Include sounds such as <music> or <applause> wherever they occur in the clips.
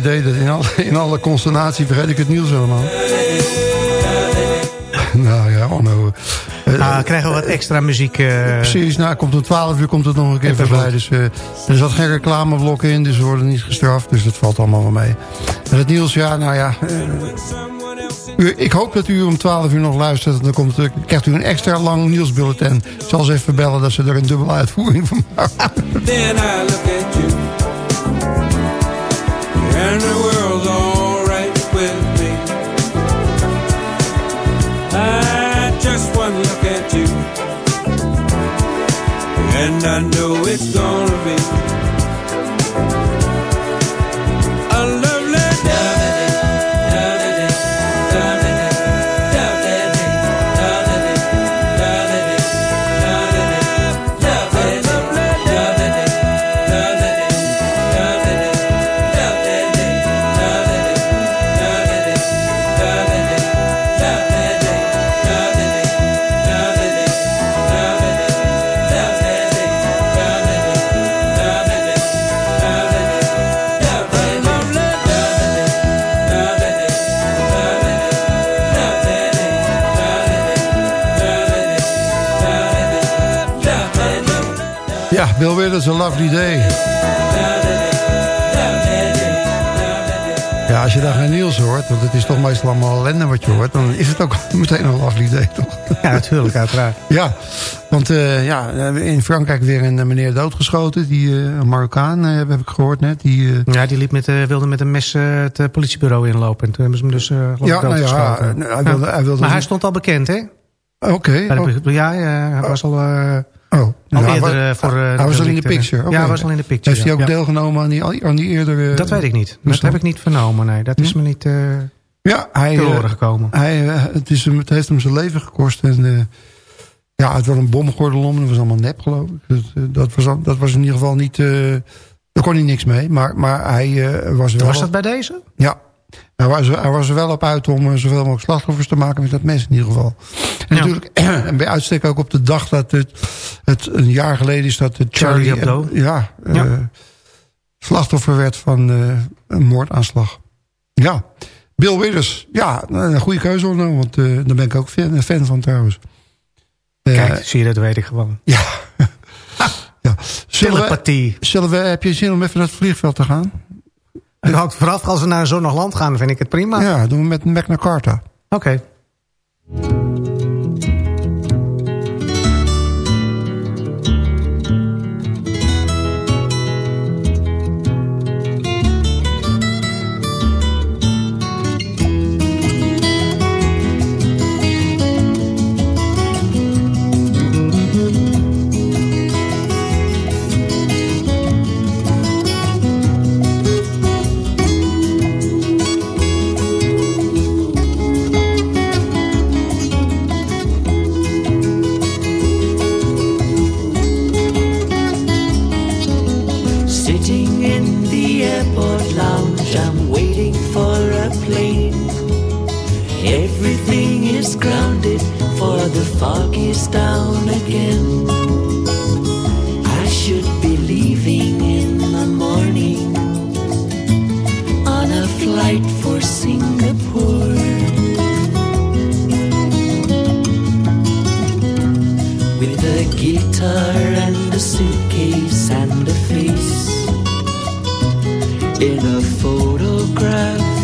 day dat in alle, in alle consternatie vergeet ik het nieuws helemaal. <laughs> nou ja, Onno. Uh, ah, krijgen we wat extra muziek. Uh... Precies, nou komt om 12 uur komt het nog een keer voorbij. Dus, uh, er zat geen reclameblok in, dus we worden niet gestraft. Dus dat valt allemaal wel mee. En het nieuws, ja, nou ja... U, ik hoop dat u om 12 uur nog luistert. Dan komt, krijgt u een extra lang nieuwsbulletin. Ik zal ze even bellen dat ze er een dubbele uitvoering van maken. And the world's alright with me. I just one look at you, and I know it's gonna be. Bill Withers, A Lovely Day. Ja, als je daar geen Niels hoort, want het is toch meestal allemaal ellende wat je hoort... dan is het ook <laughs> meteen een lovely day, toch? Ja, natuurlijk, uiteraard. <laughs> Ja, want uh, ja, in Frankrijk weer een meneer doodgeschoten. Die, uh, een Marokkaan, uh, heb ik gehoord net. Die, ja, die liep met, wilde met een mes het politiebureau inlopen. En toen hebben ze hem dus ja, nou ja, hij wilde, hij wilde maar hij stond al bekend, hè? Oké. Ja, ja, hij was al... Oh, al eerder, voor, hij was al in de picture. Okay. Ja, hij was al in de picture. Heeft hij ook deelgenomen aan die, aan die eerdere... Dat weet ik niet. Dat heb ik niet vernomen, nee. Dat is hm? me niet ja, hij, gekomen. Hij, het, is hem, het heeft hem zijn leven gekost. En uh, ja, het was een bomgordel om. Dat was allemaal nep, geloof ik. Dat, dat, was, dat was in ieder geval niet... Uh, daar kon hij niks mee. Maar, maar hij was wel... Was dat bij deze? Ja, hij was, hij was er wel op uit om eh, zoveel mogelijk slachtoffers te maken met dat mes in ieder geval. En natuurlijk, <clears throat> en bij uitstek ook op de dag dat het, het een jaar geleden is dat het Charlie, Charlie ja, ja. Uh, slachtoffer werd van uh, een moordaanslag. Ja, Bill Withers. Ja, een goede keuze hoor, want uh, daar ben ik ook fan, fan van trouwens. Kijk, zie je dat weet ik gewoon. Ja. ja. Zullen we, zullen we, heb je zin om even naar het vliegveld te gaan? Hangt vooraf, als we naar een zonnig land gaan, vind ik het prima. Ja, doen we met Magna Carta. Oké. Again. I should be leaving in the morning on a flight for Singapore. With a guitar and a suitcase and a face in a photograph.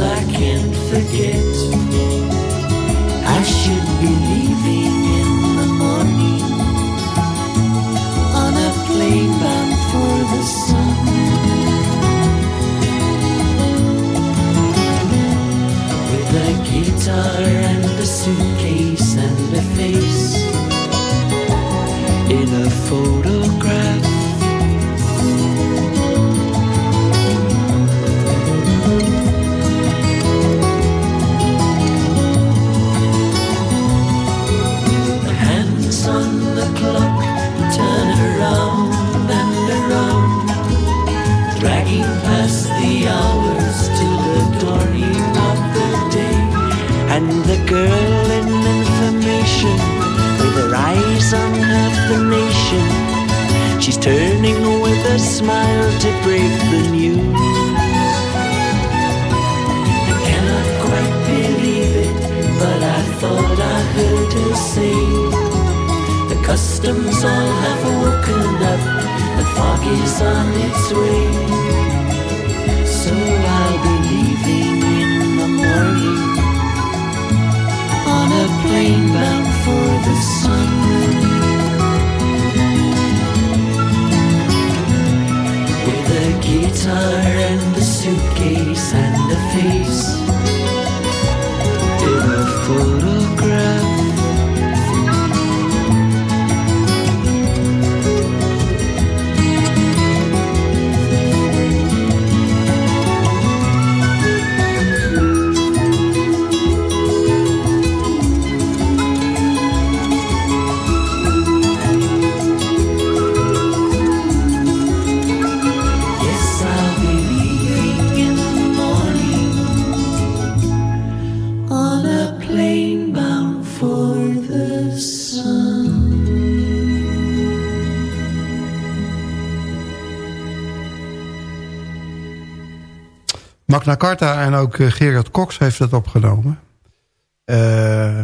I can't forget. I should be leaving in the morning on a plane bound for the sun. With a guitar and a suitcase and a face smile to break the news. I cannot quite believe it, but I thought I heard her say, the customs all have woken up, the fog is on its way. So I'll be leaving in the morning on a plane bound for the sun. Guitar and a suitcase Magna Carta en ook eh, Gerard Cox heeft het opgenomen. Eh,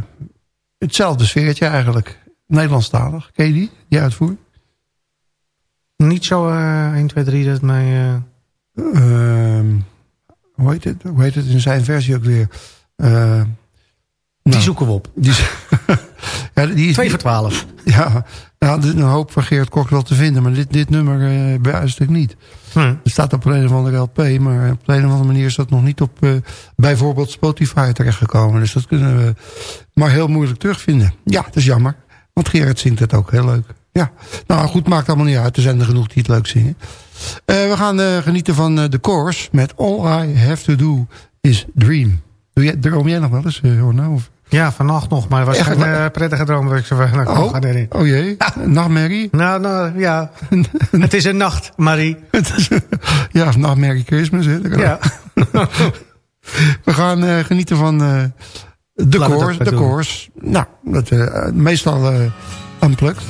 hetzelfde sfeertje eigenlijk. Nederlandstalig. Ken je die, die uitvoer? Niet zo eh 1, 2, 3 dat mij... eh, Ehm, hoe, heet het, hoe heet het in zijn versie ook weer? Eh, die nou, zoeken we op. Die, <laughs> ja, die is 2 voor 12. Ja, nou, er is een hoop van Gerard Cox wel te vinden, maar dit, dit nummer beluister ik niet. Hm. Het staat op een of andere LP, maar op een of andere manier is dat nog niet op eh, bijvoorbeeld Spotify terechtgekomen. Dus dat kunnen we maar heel moeilijk terugvinden. Ja, dat is jammer, want Gerard zingt het ook heel leuk. Ja, nou goed, maakt allemaal niet uit. Er zijn er genoeg die het leuk zingen. Eh, we gaan eh, genieten van de chorus met All I Have To Do Is Dream. Doe jij, droom jij nog wel eens, Orno? Of- Ja, vannacht nog, maar het was Echt geen waar? eh, prettige droom. waar Ik zo van, ik Oh, oh jee, nachtmerrie? Nou, nou, ja. <laughs> het is een nacht, Marie. <laughs> Ja, Merry Christmas. Hè. Dat Ja. <laughs> We gaan eh, genieten van eh, de koers. De koers. Nou, dat, meestal unplugged.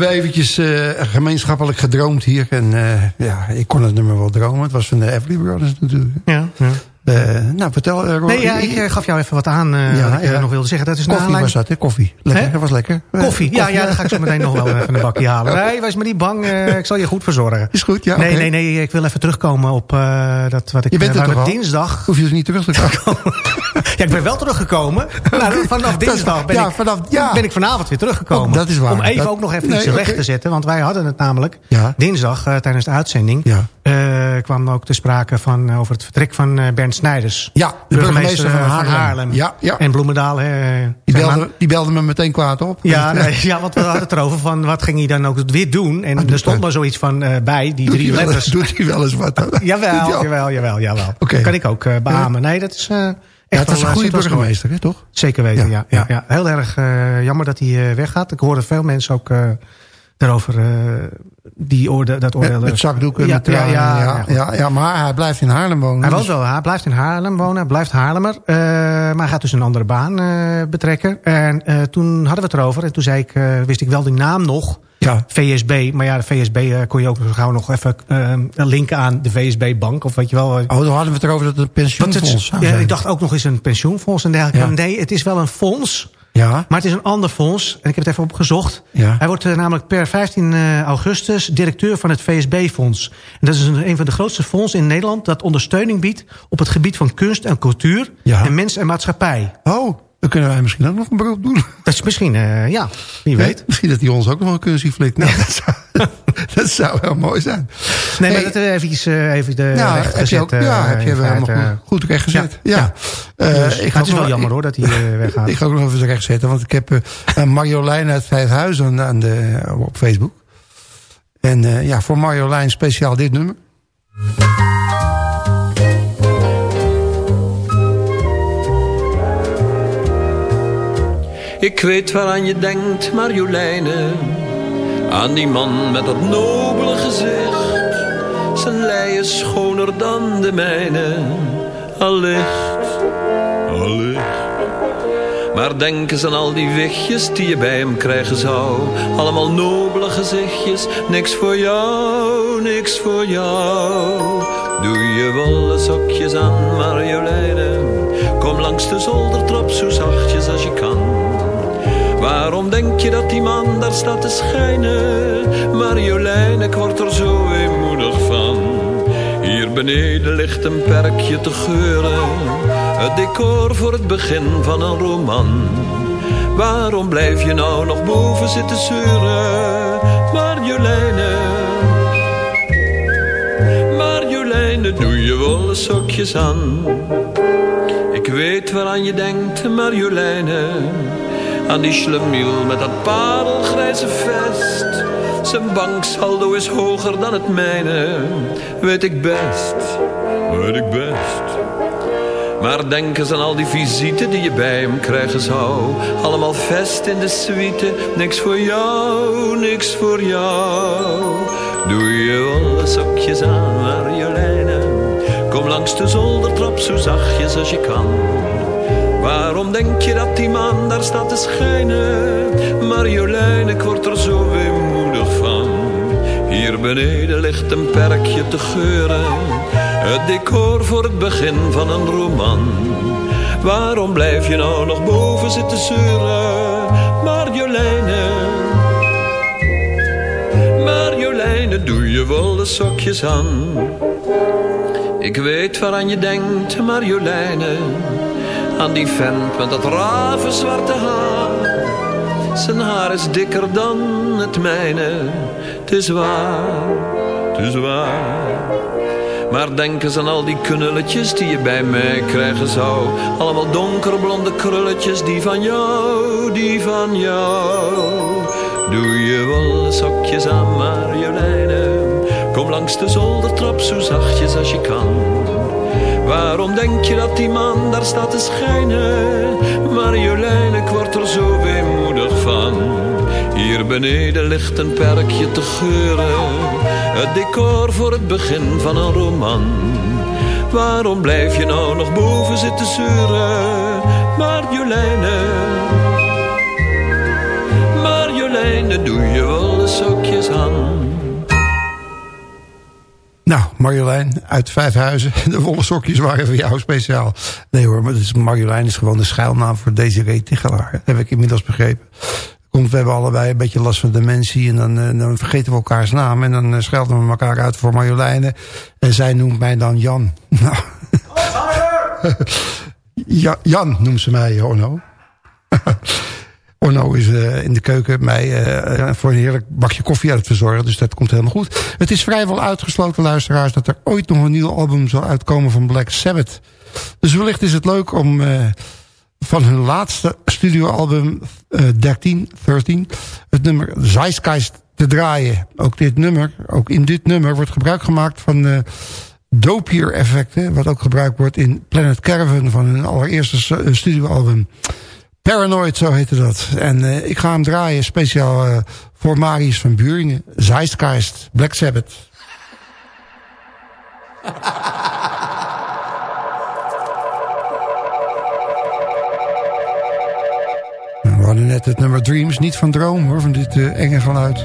Hebben eventjes uh, gemeenschappelijk gedroomd hier. En uh, ja, ik kon het nummer wel dromen. Het was van de Everly Brothers natuurlijk. Ja, ja. Uh, nou, vertel. Nee, ja, ik gaf jou even wat aan ja, wat ik ja. nog wilde zeggen. Dat is koffie was dat, hè? Koffie. Lekker, dat was lekker. Koffie, ja, ja, dan ga ik zo meteen nog wel even een bakje halen. Nee, wees maar niet bang. ik zal je goed verzorgen. Is goed, ja. Nee, okay. nee, nee, ik wil even terugkomen op dat wat ik... Je bent er toch dinsdag... Hoef je dus niet terug te komen. <laughs> ja, ik ben wel teruggekomen. nou, vanaf dinsdag ben, ik, vanaf, ja. ben ik vanavond weer teruggekomen. Oh, dat is waar. Om even dat, ook nog even nee, iets okay. recht te zetten. Want wij hadden het namelijk dinsdag tijdens de uitzending... kwam ook te sprake van, over het vertrek van Bernd Snijders. Ja, de burgemeester, van Haarlem. Haarlem. Ja, ja. En Bloemendaal. Hè, die, belde, die belde me meteen kwaad op. Ja, <laughs> nee, ja want we hadden het erover van wat ging hij dan ook weer doen. En ah, er stond maar zoiets van uh, bij, die doet drie letters. <laughs> doet hij wel eens wat? <laughs> jawel, jawel, jawel, jawel. Okay. Kan ik ook uh, beamen. Nee, dat is... Ja, het is een goede burgemeester, hè, toch? Zeker weten, ja. ja, ja, ja. Heel erg uh, jammer dat hij weggaat. Ik hoorde veel mensen ook daarover uh, die oorde, dat oordeel. Het zakdoek en ja, ja, ja, ja, ja, ja, maar hij blijft in Haarlem wonen. Hij dus- wel, hij blijft in Haarlem wonen, hij blijft Haarlemmer. Uh, maar hij gaat dus een andere baan uh, betrekken. En toen hadden we het erover en toen zei ik, wist ik wel die naam nog. Ja. VSB, maar ja, de VSB kon je ook gauw nog even linken aan de VSB-bank. Of weet je wel. Oh, dan hadden we het erover dat het een pensioenfonds het, Ja, ik dacht ook nog eens een pensioenfonds. En dergelijke. Ja. Nee, het is wel een fonds ja. Maar het is een ander fonds. En ik heb het even opgezocht. Ja. Hij wordt uh, namelijk per 15 uh, augustus directeur van het VSB-fonds. En dat is een, een van de grootste fondsen in Nederland... dat ondersteuning biedt op het gebied van kunst en cultuur... Ja. en mens en maatschappij. Oh, dan kunnen wij misschien ook nog een beroep doen. Dat is misschien, uh, ja, wie weet. Misschien dat hij ons ook nog een flikt. Nou, dat, zou, <laughs> dat zou wel mooi zijn. Nee, hey, maar dat we eventjes uh, even de ja, recht heb je ook, Ja, heb je wel goed, goed recht gezet. Ja. ja. dus, ik het is wel jammer hoor dat hij <laughs> weggaat. ik ga ook nog even recht zetten. Want ik heb Marjolein uit Vijfhuizen aan de, op Facebook. En ja, voor Marjolein speciaal dit nummer. Ik weet waaraan je denkt, Marjoleine. Aan die man met dat nobele gezicht. Zijn lei is schoner dan de mijne. Allicht, allicht. Maar denk eens aan al die wichtjes die je bij hem krijgen zou. Allemaal nobele gezichtjes, niks voor jou, niks voor jou. Doe je wollen sokjes aan, Marjoleine. Kom langs de zoldertrap zo zachtjes als je kan. Waarom denk je dat die man daar staat te schijnen? Marjolein, ik word er zo eenmoedig van. Hier beneden ligt een perkje te geuren. Het decor voor het begin van een roman. Waarom blijf je nou nog boven zitten zeuren? Marjoleine. Marjoleine, doe je wollen sokjes aan. Ik weet waaraan je denkt, Marjoleine aan die schlemiel met dat parelgrijze vest. Zijn banksaldo is hoger dan het mijne, weet ik best, weet ik best. Maar denk eens aan al die visite die je bij hem krijgen zou. Allemaal vest in de suite, niks voor jou, niks voor jou. Doe je alle sokjes aan, Marjoleine. Kom langs de zoldertrap zo zachtjes als je kan. Waarom denk je dat die man daar staat te schijnen? Marjolein, ik word er zo weemoedig van. Hier beneden ligt een perkje te geuren. Het decor voor het begin van een roman. Waarom blijf je nou nog boven zitten zeuren? Marjoleine. Marjoleine, doe je wollen sokjes aan. Ik weet waaraan je denkt, Marjoleine aan die vent met dat ravenzwarte haar. Zijn haar is dikker dan het mijne, het is waar, het is waar. Maar denk eens aan al die knulletjes die je bij mij krijgen zou. Allemaal donkerblonde krulletjes, die van jou, die van jou. Doe je wollen sokjes aan Marjoleine. Kom langs de zoldertrap zo zachtjes als je kan. Waarom denk je dat die man daar staat te schijnen? Marjolein, ik word er zo weemoedig van. Hier beneden ligt een perkje te geuren. Het decor voor het begin van een roman. Waarom blijf je nou nog boven zitten zeuren? Marjoleine. Marjolein, Marjoleine, doe je wollen sokjes aan. Marjolein uit Vijfhuizen. <laughs> De wollen sokjes waren voor jou speciaal. Nee hoor, maar Marjolein is gewoon de schuilnaam voor Desiree Tichelaar. Heb ik inmiddels begrepen. Komt, we hebben allebei een beetje last van dementie. En dan, uh, dan vergeten we elkaars naam. En dan uh, schelden we elkaar uit voor Marjoleine. En zij noemt mij dan Jan. <laughs> Nou. <laughs> ja, Jan noemt ze mij, Orno. Orno is uh, in de keuken mij uh, voor een heerlijk bakje koffie aan het verzorgen. Dus dat komt helemaal goed. Het is vrijwel uitgesloten, luisteraars... dat er ooit nog een nieuw album zal uitkomen van Black Sabbath. Dus wellicht is het leuk om van hun laatste studioalbum 13, 13... het nummer Zeitgeist te draaien. Ook dit nummer, ook in dit nummer wordt gebruik gemaakt van... dopier effecten, wat ook gebruikt wordt in Planet Caravan van hun allereerste studioalbum. Paranoid, zo heette dat. En uh, ik ga hem draaien speciaal uh, voor Marius van Buringen. Zeitgeist, Black Sabbath. <laughs> We hadden net het nummer Dreams, niet van Droom hoor, van dit uh, enge vanuit.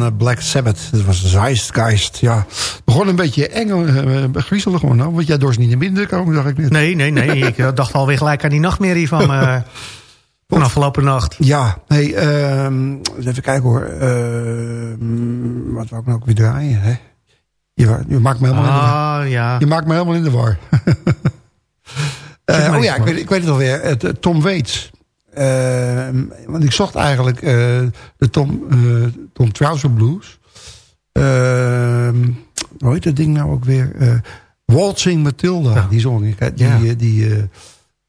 Van eh, Black Sabbath. Dat was Zeitgeist. Ja, begon een beetje eng, uh, griezelig gewoon. Nou, want jij dorst niet naar binnen komen, zag ik net. Nee, nee, nee. ik dacht alweer gelijk aan die nachtmerrie van, uh, <laughs> van afgelopen nacht. Ja, hey, uh, even kijken hoor. Uh, wat wou ik nou ook weer draaien, hè? Je, je maakt me helemaal ah, in de, ja. Je maakt me helemaal in de war. <laughs> oh ja, ik weet, ik weet het alweer. Het, Tom Waits. Uh, want ik zocht eigenlijk uh, de Tom, Tom Trouser Blues. hoe heet dat ding nou ook weer? Waltzing Matilda, ja. die zong ik. Die, ja. die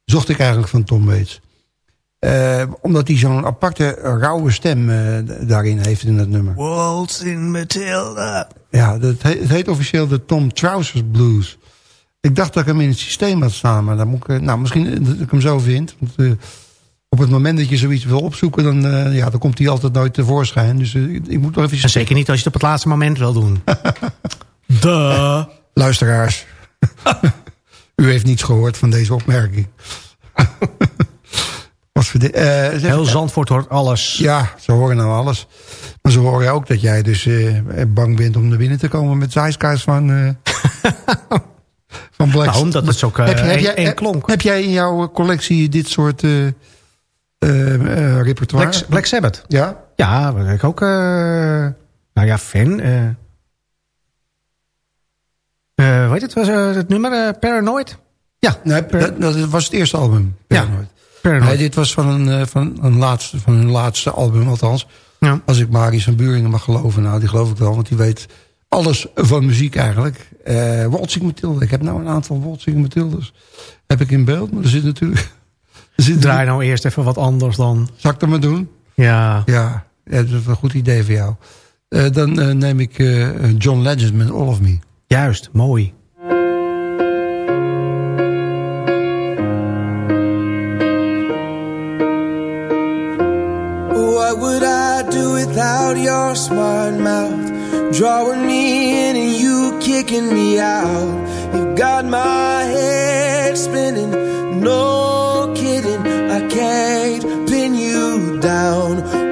zocht ik eigenlijk van Tom Waits. omdat hij zo'n aparte rauwe stem daarin heeft in het nummer. Waltzing Matilda. Ja, dat heet, het heet officieel de Tom Trousers Blues. Ik dacht dat ik hem in het systeem had staan. Maar dan moet ik, nou, misschien dat ik hem zo vind. Want, op het moment dat je zoiets wil opzoeken, dan, uh, ja, dan komt hij altijd nooit tevoorschijn. Dus uh, ik moet nog even... En zeker niet als je het op het laatste moment wil doen. <laughs> Duh. Luisteraars. <laughs> U heeft niets gehoord van deze opmerking. <laughs> Wat uh, Heel Zandvoort hoort alles. Ja, ze horen nou alles. Maar ze horen ook dat jij dus bang bent om naar binnen te komen met zijskaars van... van Black nou, omdat het zo heb, heb, jij, klonk. Heb jij in jouw collectie dit soort repertoire. Black, Black, Sabbath? Ja? Ja, ben ik ook, uh, nou ja, fan. Weet het, was het nummer Paranoid? Ja. Nee, dat, dat, was het eerste album, Paranoid. Ja. Nee, dit was van, een, van, een laatste, van hun laatste album, althans. Ja. Als ik Marius van Buringen mag geloven. Nou, die geloof ik wel, want die weet alles van muziek eigenlijk. Uh, Waltzing Matilda. Ik heb nou een aantal Waltzing Matildas. Heb ik in beeld, maar er zit natuurlijk... Draai nou eerst even wat anders dan. Zal ik dat maar doen? Ja. Ja, dat is een goed idee voor jou. Uh, dan uh, neem ik uh, John Legend met All of Me. Juist, mooi. What would I do without your smart mouth? Drawing me in and you kicking me out. You've got my head spinning. No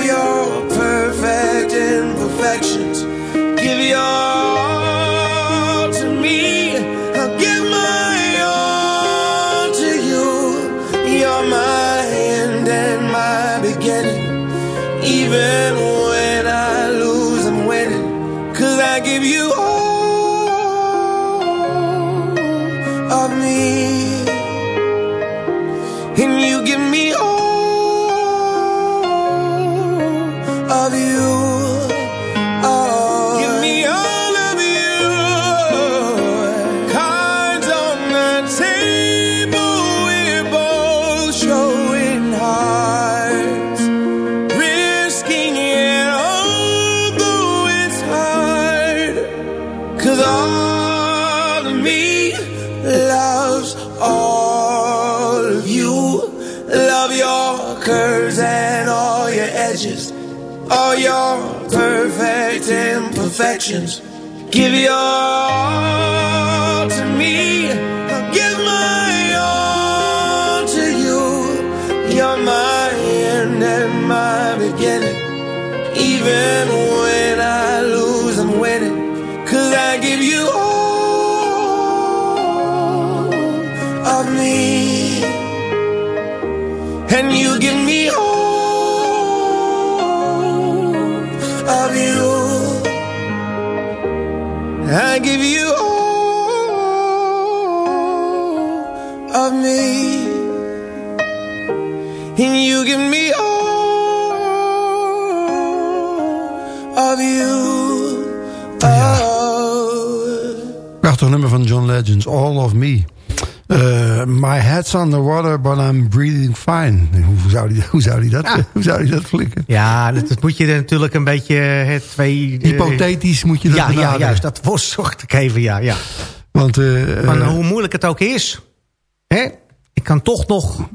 your perfect imperfections. Give your Give your all Prachtig nummer van John Legends, All of Me. Uh, my head's underwater, but I'm breathing fine. Hoe zou die, hoe zou die, dat, hoe zou die dat flikken? Ja, dat, dat moet je natuurlijk een beetje het twee... eh, Hypothetisch moet je dat Ja, ja, juist. Dat was zocht ik even, ja. ja. Want eh, Van, eh, hoe moeilijk het ook is. Hè? Ik kan toch nog...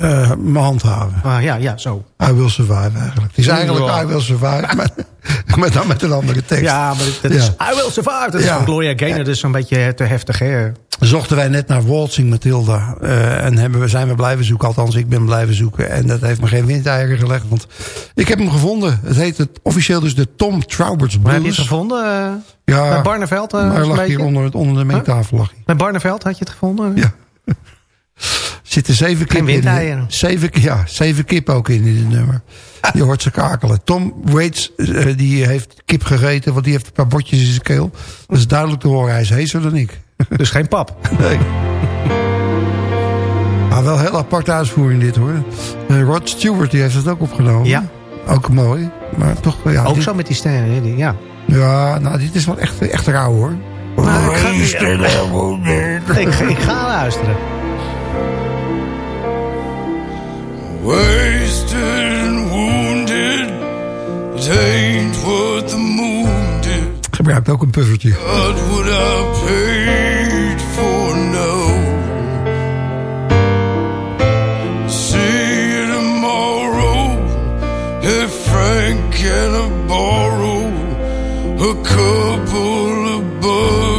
eh, mijn handhaven. ah, ja, ja, zo. I will survive eigenlijk. Het is eigenlijk Ja. I will survive, maar, <laughs> maar dan met een andere tekst. Ja, maar dat is... I will survive. Dat is van Gloria Gaynor. Is een beetje te heftig, hè? Zochten wij net naar Waltzing Matilda. eh, en hebben we, zijn we blijven zoeken. Althans, ik ben blijven zoeken. En dat heeft me geen windeieren gelegd. Want ik heb hem gevonden. Het heet het, officieel dus de Tom Traubert's Maar heb je het Blues. gevonden? eh, Ja, bij Barneveld? maar lag hier onder, het- onder de mengtafel. Lag hij. Bij Barneveld had je het gevonden? Ja. Zitten zeven kippen in. Zeven, ja, zeven kippen ook in, in het nummer. Je hoort ze kakelen. Tom Waits, eh, die heeft kip gegeten, want die heeft een paar botjes in zijn keel. Dat is duidelijk te horen. Hij is heeser dan ik. <laughs> Dus geen pap. Nee. Maar wel heel aparte uitvoering dit hoor. Eh, Rod Stewart die heeft het ook opgenomen. Ja. Ook mooi. Maar toch, ja. Ook dit- zo met die sterren. Ja. Ja, nou dit is wel echt, echt rauw hoor. Maar ik ga Ik, ik ga luisteren. Gebruikt ook een puffertje. What would I paid for now? See you tomorrow. If Frank can borrow a couple of bucks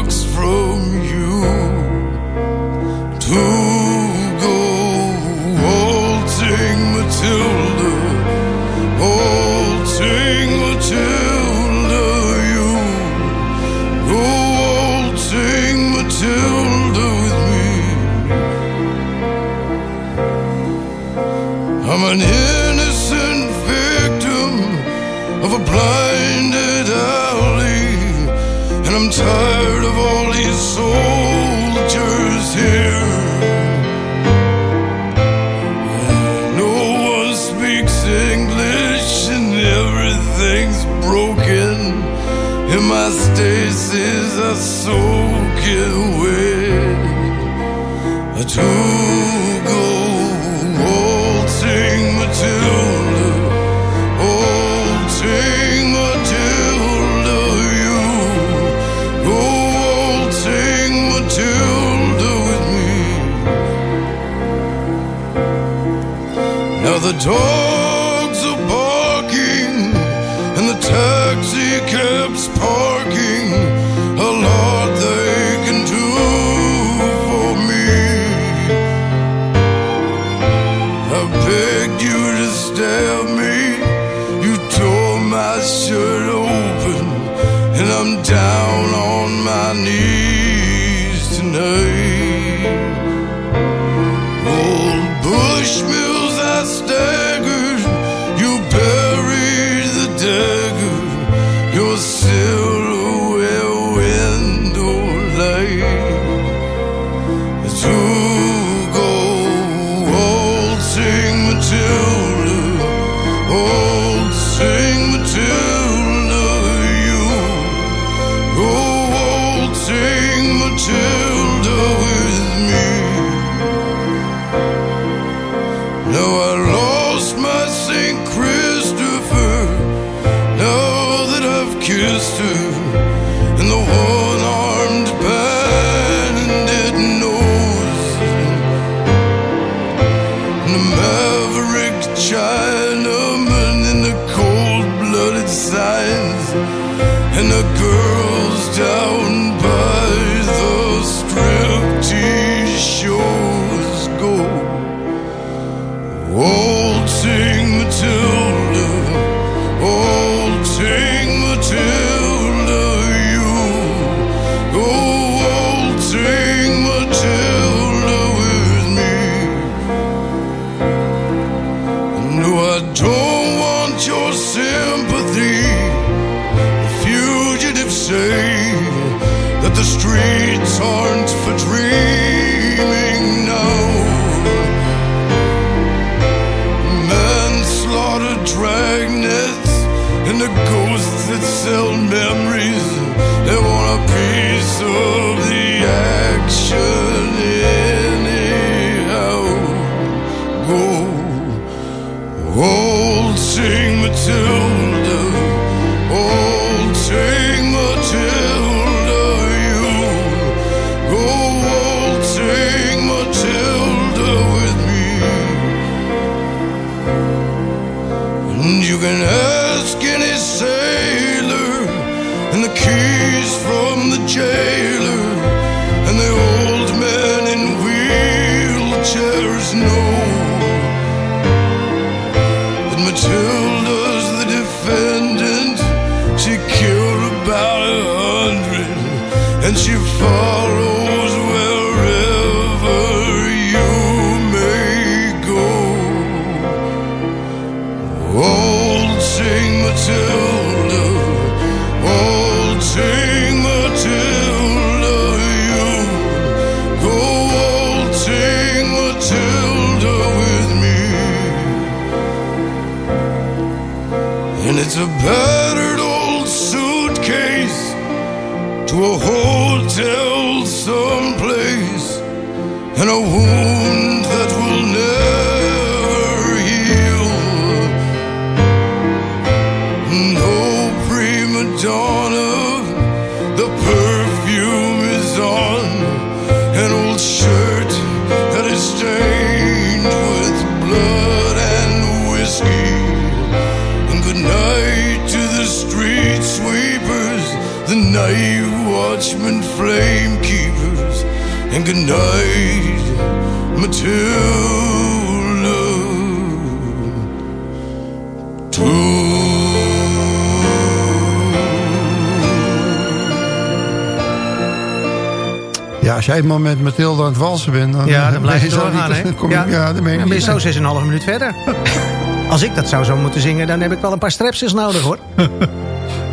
Het walsen bent... Dan, Ja, dan blijf je <laughs> doorgaan, hè? je- ja, dan ben je dan ben je niet- zo 6,5 minuut verder. <laughs> Als ik dat zou zo moeten zingen, dan heb ik wel een paar strepsels nodig, hoor. <laughs>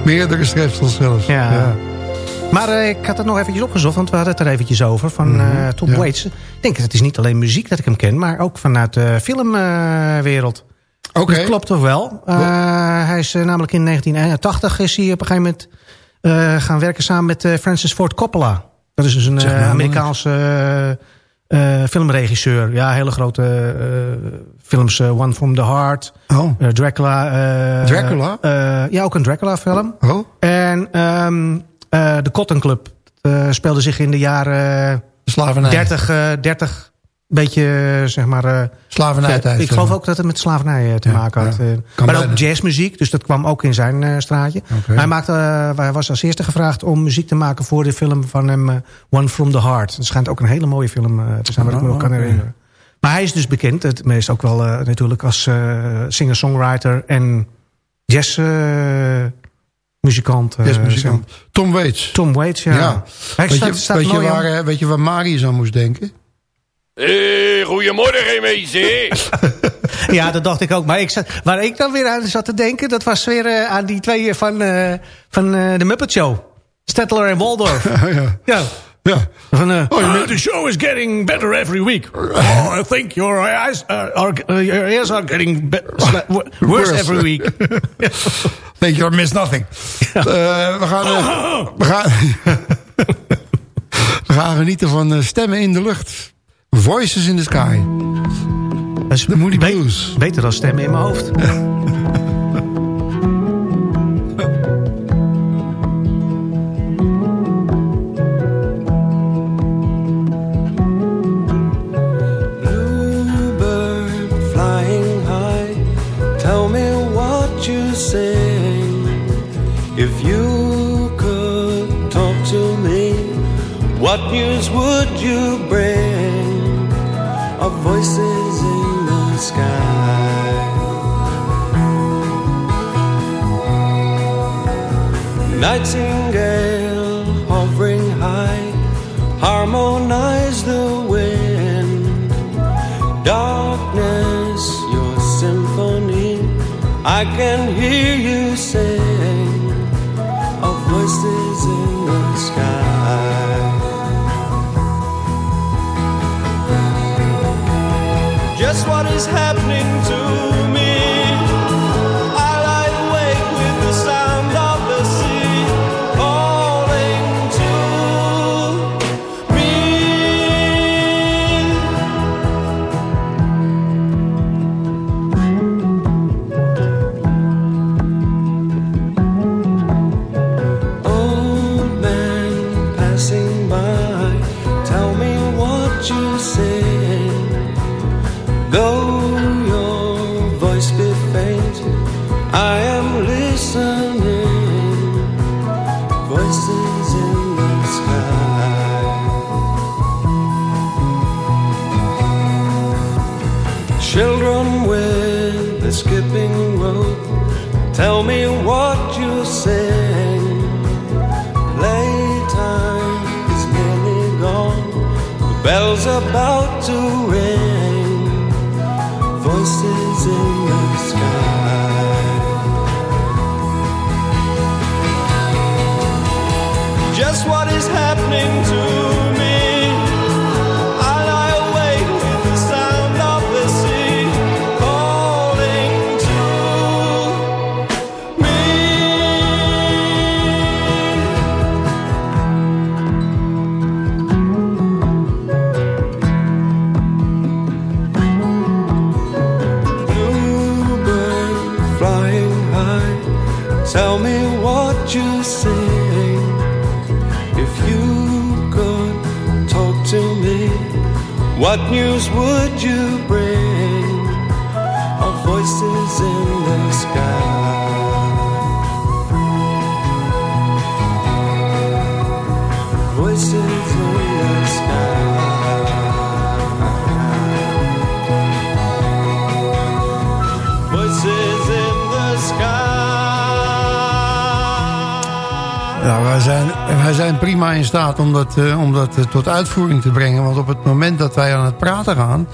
Meerdere strepsels zelfs. Ja. Maar eh, ik had het nog eventjes opgezocht, want we hadden het er eventjes over. Van eh, Tom ja. Waits. Ik denk, het is niet alleen muziek dat ik hem ken, maar ook vanuit de filmwereld. Oké. Dat klopt toch wel. Eh, hij is eh, namelijk in 1981 is hij op een gegeven moment eh, gaan werken samen met eh, Francis Ford Coppola. Dat is dus een eh, Amerikaanse eh, filmregisseur. Ja, hele grote eh, films. eh, One from the Heart, Oh. Dracula. Dracula? ja, ook een Dracula film. Oh, En ehm, eh, de Cotton Club speelde zich in de jaren slavernij. 30, eh 30 beetje, zeg maar... Slavernijtijd. ik geloof ook dat het met slavernij eh, te Ja, maken had. ja. eh. Maar ook jazzmuziek, dus dat kwam ook in zijn straatje. Hij, maakte, hij was als eerste gevraagd om muziek te maken voor de film van hem... One from the Heart. Het schijnt ook een hele mooie film te zijn, wat ik me Oh, nog kan herinneren. Maar hij is dus bekend, het meest ook wel natuurlijk als singer-songwriter en jazzmuzikant. eh, Jazzmuzikant. Tom Waits. Tom Waits, ja. Ja. Hij Weet, staat, je, staat weet, je mooi aan. waar, weet je waar Marius aan moest denken? Hé, goedemorgen mensen. <laughs> Ja, dat dacht ik ook. Maar ik zat, waar ik dan weer aan zat te denken... dat was weer eh, aan die twee van, eh, van eh, de Muppet Show. Stettler en Waldorf. <laughs> ja. ja. ja. Van, eh, Oh, "Ah, the show is getting better every week. Oh, I think your eyes are, are, uh, your ears are getting worse every week. <laughs> Think you miss nothing. Eh, we, gaan, eh, we, gaan, we gaan genieten van eh, stemmen in de lucht. Voices in the Sky. Dat is De Moody be- Blues. Beter dan stemmen in mijn hoofd. <laughs> Bluebird flying voices in the sky. Nightingale hovering high, harmonize the wind. Darkness, your symphony, I can hear you sing of voices happy. What news would you wij zijn prima in staat om dat, eh, om dat eh, tot uitvoering te brengen. Want op het moment dat wij aan het praten gaan...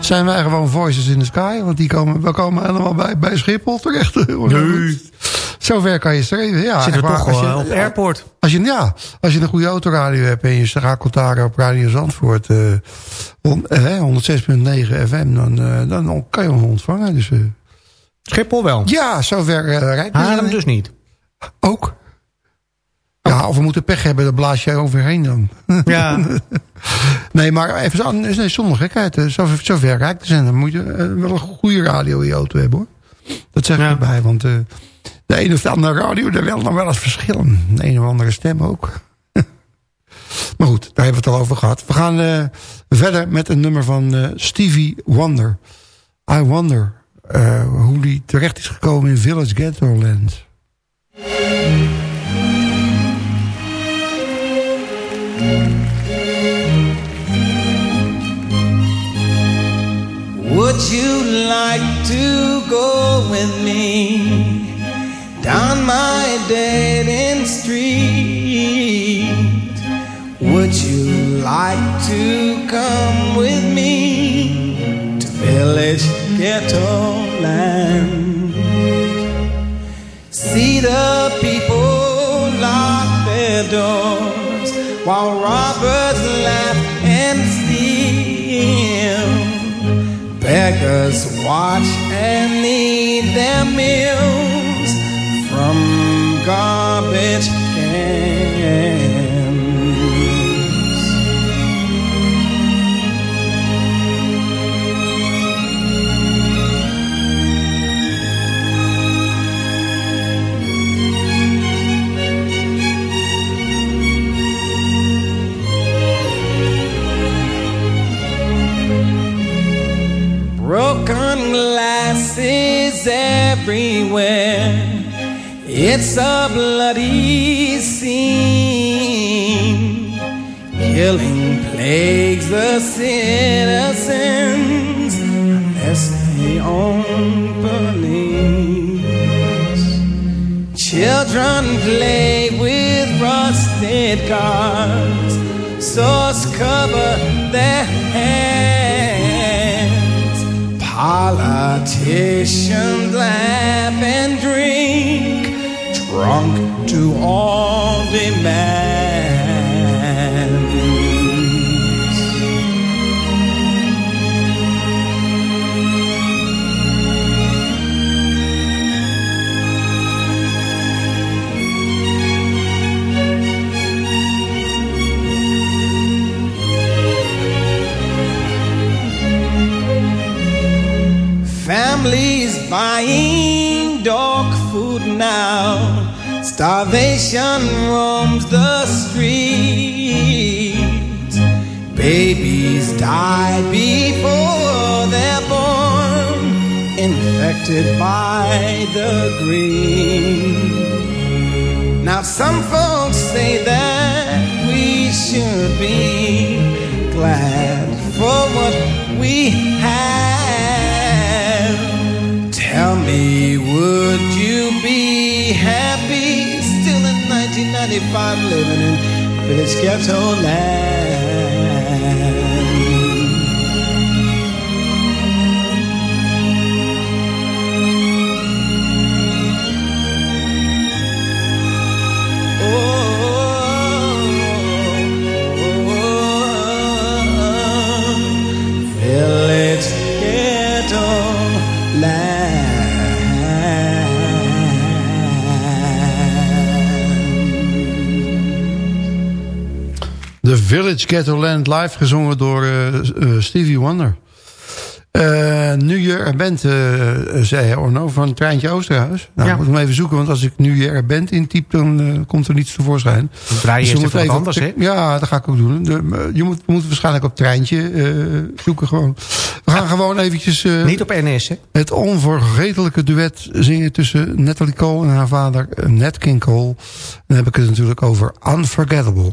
zijn wij gewoon voices in the sky. Want die komen, we komen helemaal bij, bij Schiphol terecht. Nee. Zover kan je streven. Ja, Zitten we toch Als wel je- op airport. Als je, ja, als je een goede autoradio hebt en je schakelt daar op Radio Zandvoort... eh, on- eh, 106.9 FM, dan, dan kan je ons ontvangen. Dus, Schiphol wel. ja, zover rijdt. Haarlem dus niet. Ook. Ja, of we moeten pech hebben, dan blaas jij overheen dan. Ja, <laughs> Nee, maar even zo, nee, zonder gekheid. eh, Zo, zo ver rijdt de zender. moet je eh, wel een goede radio in je auto hebben hoor. Dat zeg ik Ja. erbij, want eh, de een of de andere radio, daar wil nog wel eens verschillen. De een of andere stem ook. <laughs> maar goed, daar hebben we het al over gehad. We gaan verder met een nummer van Stevie Wonder. I wonder hoe die terecht is gekomen in Village Ghettoland. Would you like to go with me down my dead end street? Would you like to come with me to village ghetto while robbers laugh and steal. Beggars watch and eat their meals from garbage everywhere. It's a bloody scene. Killing plagues the citizens unless they own police. Children play with rusted cars. Sauce cover their hands. Politicians laugh and drink, drunk to all demands. Buying dog food now. Starvation roams the streets. Babies die before they're born, infected by the green. Now, some folks say that we should be glad for what we have me, would you be happy still in 1995 living in village ghetto land? Village Ghetto Land live gezongen door eh, eh, Stevie Wonder. Eh, nu je er bent, zei Orno, van Treintje Oosterhuis. Nou, Ja. moet ik hem even zoeken, want als ik nu je er bent intyp, dan komt er niets tevoorschijn. Dan draai je Dus moet even anders, tre- Ja, dat ga ik ook doen. De, je moet, moet waarschijnlijk op Treintje zoeken gewoon. We gaan gewoon eventjes Niet op NS, hè? het onvergetelijke duet zingen tussen Natalie Cole en haar vader Nat King Cole. Dan heb ik het natuurlijk over unforgettable.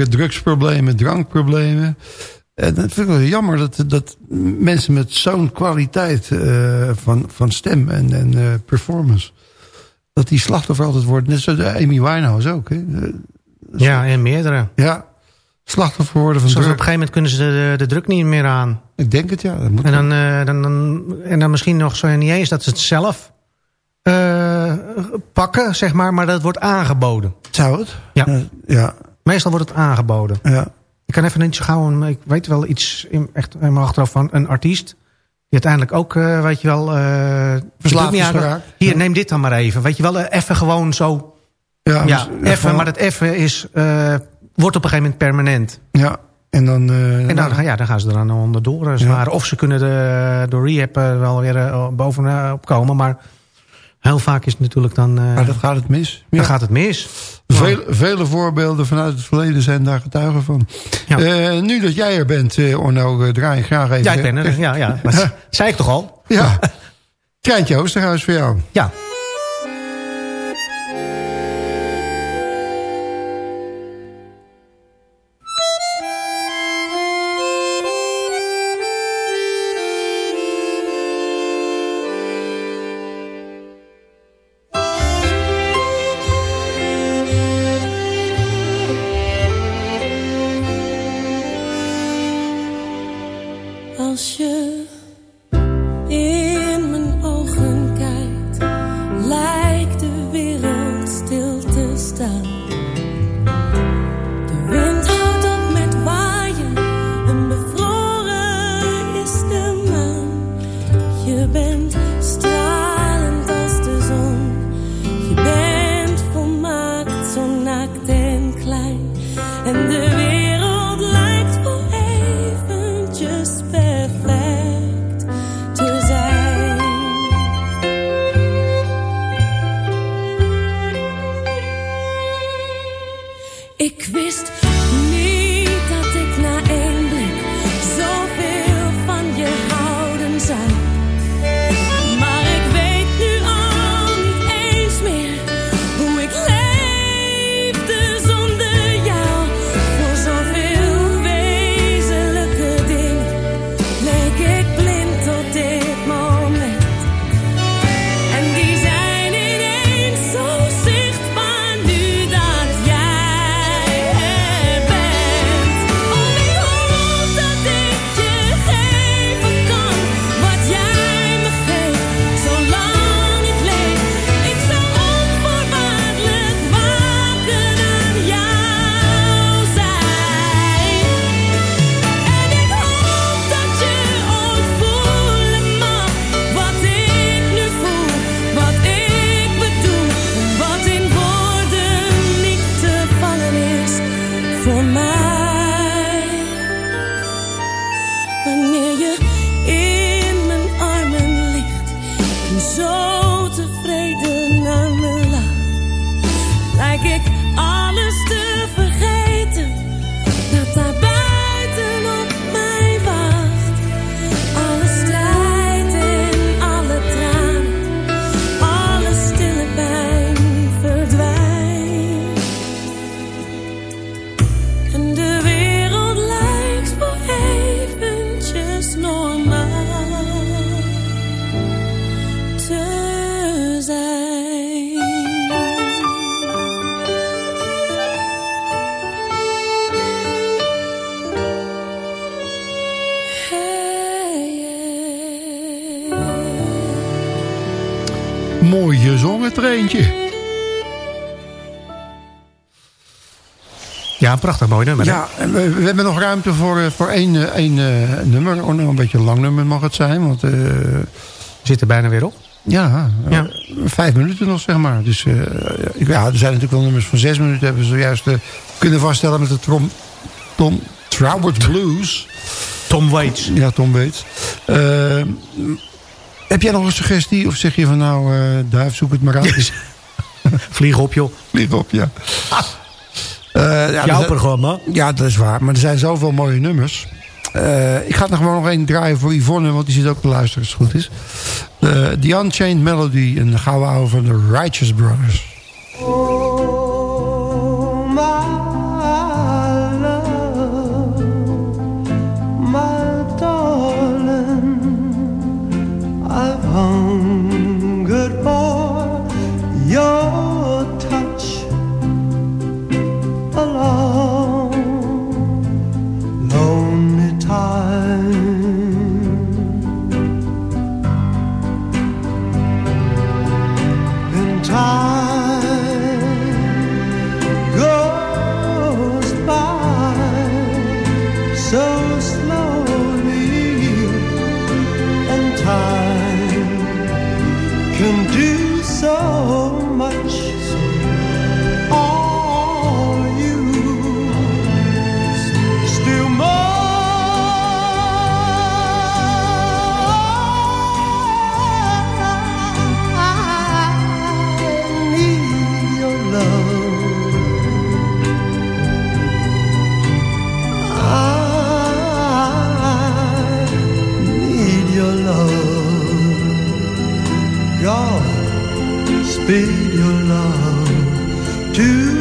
Ook eh, drugsproblemen, drankproblemen. En dat vind ik wel jammer dat, dat mensen met zo'n kwaliteit eh, van, van stem en, en eh, performance... dat die slachtoffer altijd wordt. Net zoals Amy Winehouse ook. Hè? Eh, Ja, en meerdere. Ja, slachtoffer worden van Zoals op een gegeven moment kunnen ze de, de druk niet meer aan. Ik denk het, ja. Dat moet En dan, eh, dan, dan, en dan misschien nog zo niet eens dat ze het zelf eh, pakken, zeg maar. Maar dat wordt aangeboden. Zou het? Ja. Eh, ja, Meestal wordt het aangeboden. ja. Ik kan even niet zo gauw... Ik weet wel iets in, echt in mijn achterhoofd van een artiest... die uiteindelijk ook, eh, weet je wel... eh Verslaafd is geraakt. Hier, Ja. neem dit dan maar even. Weet je wel, eh, even gewoon zo... Ja, Ja, dus- even, maar dat even is, wordt op een gegeven moment permanent. Ja, en dan... En dan, ja, dan gaan ze er dan onderdoor. zwaar. Of ze kunnen de, door rehab eh, wel weer bovenop komen. Maar heel vaak is het natuurlijk dan... eh, maar dat gaat het mis. dan Ja. gaat het mis. Veel, vele voorbeelden vanuit het verleden zijn daar getuigen van. Ja. Eh, nu dat jij er bent, eh, Orno, draai ik graag even... Ja, ik ben er. Ja, ja. Maar <laughs> zei ik toch al? Ja. <laughs> Treintje Oosterhuis voor jou. Ja. Ja, een prachtig mooi nummer. hè? Ja, we, we hebben nog ruimte voor, eh, voor één, eh, één eh, nummer. Orno, een beetje een lang nummer mag het zijn. Want eh, We zitten bijna weer op. ja, Ja. vijf minuten nog, zeg maar. Dus eh, ja, er zijn natuurlijk wel nummers van zes minuten. Hebben we zojuist eh, kunnen vaststellen met de Tom, Tom Blues. Tom Waits. Ja, Tom. Eh, heb jij nog een suggestie? Of zeg je van nou, eh duif, zoek het maar uit. <laughs> Vlieg op, joh. Vlieg op, ja. Eh, ja, er Jouw programma. Ja, dat is waar. Maar er zijn zoveel mooie nummers. Eh, ik ga er gewoon nog één draaien voor Yvonne, want die zit ook te luisteren als het goed is. Eh, The Unchained Melody, een gouden oude van de Righteous Brothers. God, speed your love to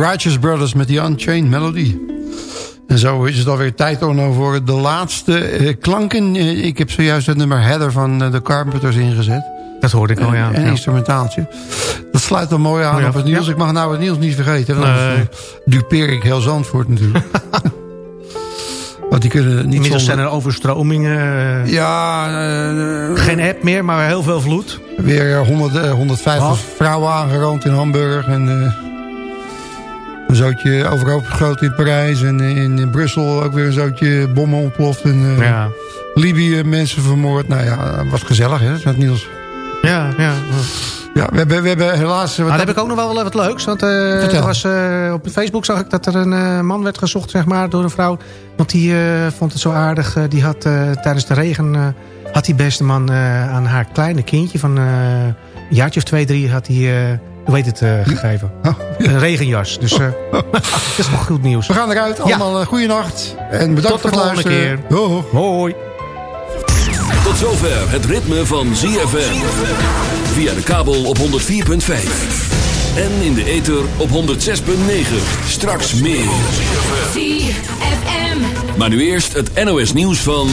Righteous Brothers met die Unchained Melody. En zo is het alweer tijd Onno, voor de laatste eh, klanken. Eh, ik heb zojuist het nummer Heather van eh, de Carpenters ingezet. Dat hoorde ik al, ja. Een instrumentaaltje. Dat sluit dan mooi aan op het nieuws. ja. Ik mag nou het nieuws niet vergeten. Nee. eh, dupeer ik heel Zandvoort natuurlijk. <laughs> Want die kunnen niet Inmiddels zijn zonder... er overstromingen. Ja, Geen app meer, maar heel veel vloed. weer 100, eh, 150 Wat? vrouwen aangerand in Hamburg. En een zootje overhoop geschoten in Parijs. En eh, in, in Brussel ook weer een zootje bommen ontploft. En eh, Ja. Libië mensen vermoord. Nou ja, was gezellig hè, met Niels. Ja, ja. Ja, we hebben, we hebben helaas... wat Maar dan dat- heb ik ook nog wel wat leuks. Want eh, er was, eh, op Facebook zag ik dat er een eh, man werd gezocht zeg maar, door een vrouw. Want die eh, vond het zo aardig. eh, die had eh, tijdens de regen... eh, had die beste man eh, aan haar kleine kindje van eh, een jaartje of twee, drie... had hij, eh, hoe heet het, eh, gegeven. Oh, Een regenjas. Dus eh, <laughs> dat is nog goed nieuws. We gaan eruit. Allemaal een goede nacht. En bedankt Tot de voor het volgende luisteren. keer. Hoi. Tot zover het ritme van ZFM. Via de kabel op 104.5. En in de ether op 106.9. Straks meer. ZFM. Maar nu eerst het NOS nieuws van...